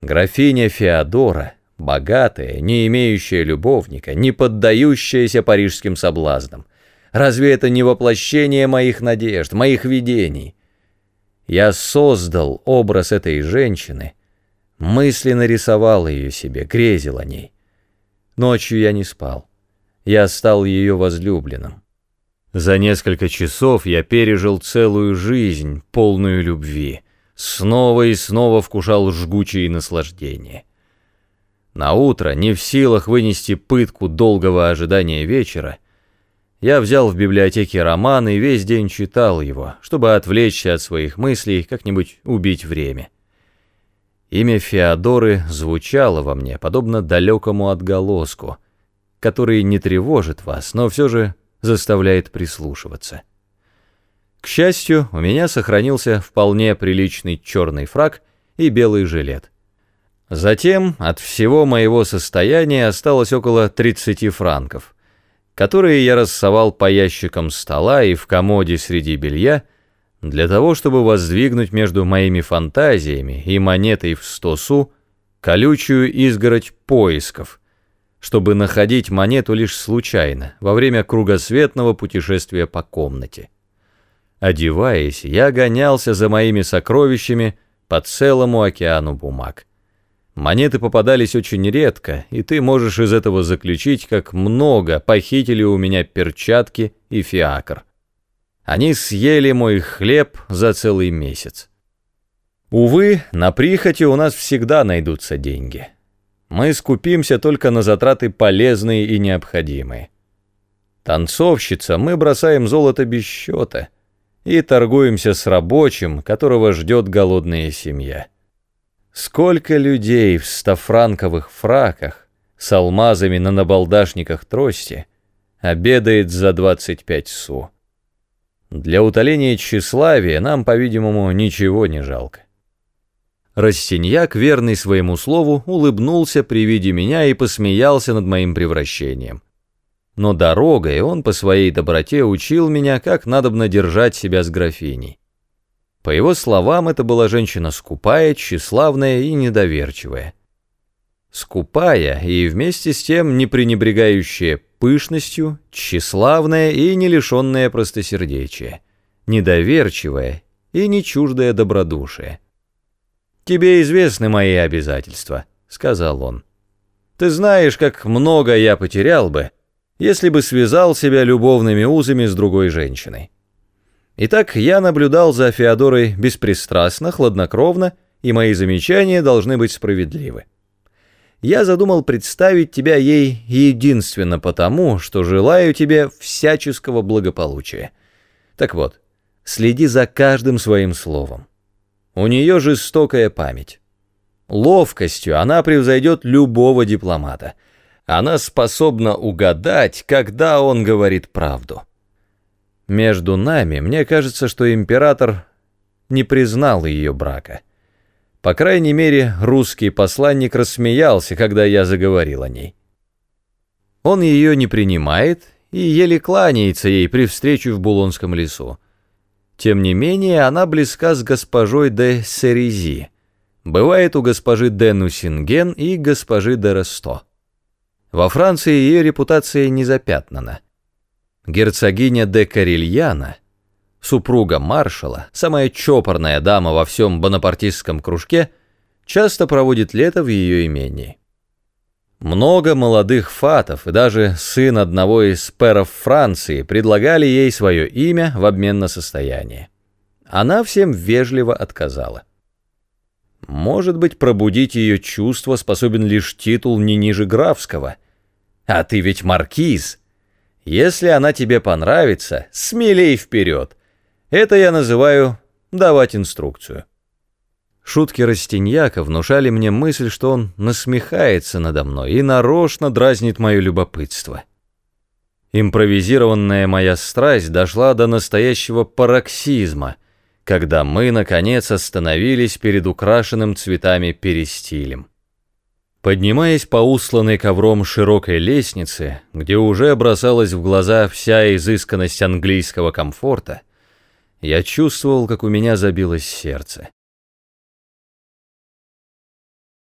Графиня Феодора, богатая, не имеющая любовника, не поддающаяся парижским соблазнам. Разве это не воплощение моих надежд, моих видений? Я создал образ этой женщины, мысленно рисовал ее себе, грезил о ней. Ночью я не спал. Я стал ее возлюбленным. За несколько часов я пережил целую жизнь, полную любви. Снова и снова вкушал жгучие наслаждения. На утро, не в силах вынести пытку долгого ожидания вечера, я взял в библиотеке роман и весь день читал его, чтобы отвлечься от своих мыслей, как-нибудь убить время. Имя Феодоры звучало во мне, подобно далекому отголоску, который не тревожит вас, но все же заставляет прислушиваться. К счастью, у меня сохранился вполне приличный черный фраг и белый жилет. Затем от всего моего состояния осталось около 30 франков, которые я рассовал по ящикам стола и в комоде среди белья, для того, чтобы воздвигнуть между моими фантазиями и монетой в сто су колючую изгородь поисков, чтобы находить монету лишь случайно, во время кругосветного путешествия по комнате. Одеваясь, я гонялся за моими сокровищами по целому океану бумаг. Монеты попадались очень редко, и ты можешь из этого заключить, как много похитили у меня перчатки и фиакр. Они съели мой хлеб за целый месяц. Увы, на прихоти у нас всегда найдутся деньги. Мы скупимся только на затраты полезные и необходимые. Танцовщица мы бросаем золото без счета — и торгуемся с рабочим, которого ждет голодная семья. Сколько людей в стофранковых фраках с алмазами на набалдашниках трости обедает за 25 су. Для утоления тщеславия нам, по-видимому, ничего не жалко. Растиньяк, верный своему слову, улыбнулся при виде меня и посмеялся над моим превращением но дорогой он по своей доброте учил меня, как надобно держать себя с графиней. По его словам, это была женщина скупая, тщеславная и недоверчивая. Скупая и вместе с тем не пренебрегающая пышностью, тщеславная и не лишенная простосердечия, недоверчивая и не чуждая добродушия. «Тебе известны мои обязательства», — сказал он. «Ты знаешь, как много я потерял бы, если бы связал себя любовными узами с другой женщиной. Итак, я наблюдал за Феодорой беспристрастно, хладнокровно, и мои замечания должны быть справедливы. Я задумал представить тебя ей единственно потому, что желаю тебе всяческого благополучия. Так вот, следи за каждым своим словом. У нее жестокая память. Ловкостью она превзойдет любого дипломата — она способна угадать, когда он говорит правду. Между нами, мне кажется, что император не признал ее брака. По крайней мере, русский посланник рассмеялся, когда я заговорил о ней. Он ее не принимает и еле кланяется ей при встрече в Булонском лесу. Тем не менее, она близка с госпожой де Серези. Бывает у госпожи де Нусинген и госпожи де Ресто. Во Франции ее репутация не запятнана. Герцогиня де Карельяна, супруга маршала, самая чопорная дама во всем бонапартистском кружке, часто проводит лето в ее имении. Много молодых фатов и даже сын одного из перов Франции предлагали ей свое имя в обмен на состояние. Она всем вежливо отказала. Может быть, пробудить ее чувство способен лишь титул не ниже графского. А ты ведь маркиз. Если она тебе понравится, смелей вперед. Это я называю давать инструкцию. Шутки Растиньяка внушали мне мысль, что он насмехается надо мной и нарочно дразнит мое любопытство. Импровизированная моя страсть дошла до настоящего пароксизма — когда мы, наконец, остановились перед украшенным цветами перестилем. Поднимаясь по усланной ковром широкой лестнице, где уже бросалась в глаза вся изысканность английского комфорта, я чувствовал, как у меня забилось сердце.